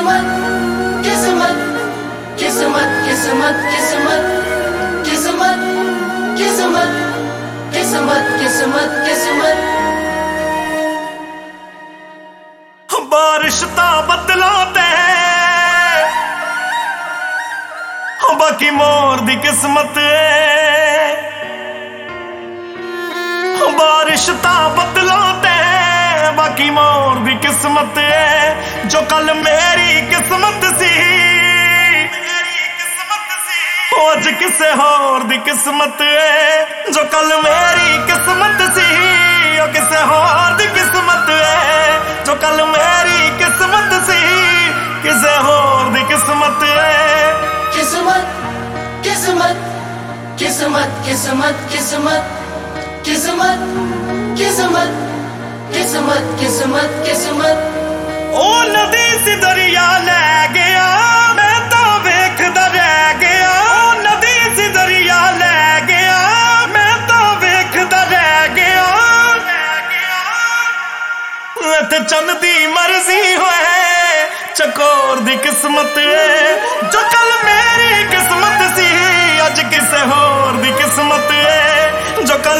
किस्मत किस्मत किस्मत किस्मत किस्मत किस्मत किस्मत किस्मत किस्मत किस्मत बारिश ता बदलाते बाकी मोर दी किस्मत बारिश ता बदलाते किस्मत है, जो कल मेरी किस्मत सी। आज किसे होर दी किस्मत है, जो कल मेरी किस्मत सी। ओ किसे होर दी किस्मत है, जो कल मेरी किस्मत सी। किसे होर दी किस्मत है। किस्मत किस्मत किस्मत किस्मत किस्मत किस्मत किस्मत। किस्मत किस्मत किस्मत। ओ नदी दरिया ले गया तो तो चंद दी मर्ज़ी हो चकोर दी किस्मत है। जो कल मेरी किस्मत सी अज किसे होर दी किस्मत है। जो कल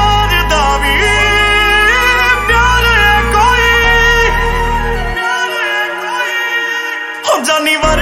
জানিবার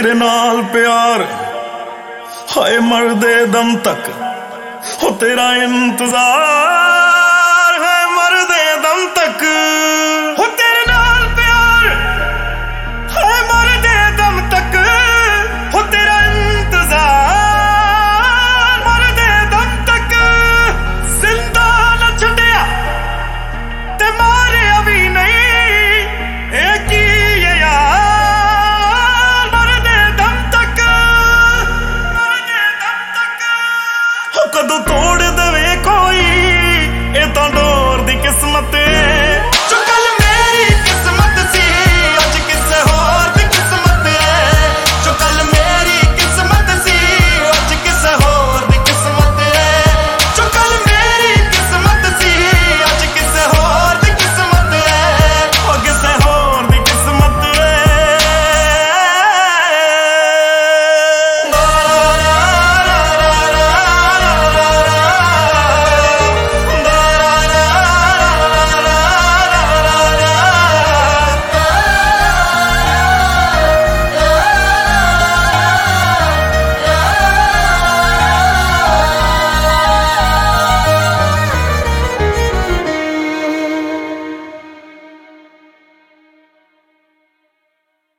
ਤੇਰੇ ਨਾਲ ਪਿਆਰ ਹਾਏ ਮਰਦੇ ਦਮ ਤੱਕ ਹੋ ਤੇਰਾ ਇੰਤਜ਼ਾਰ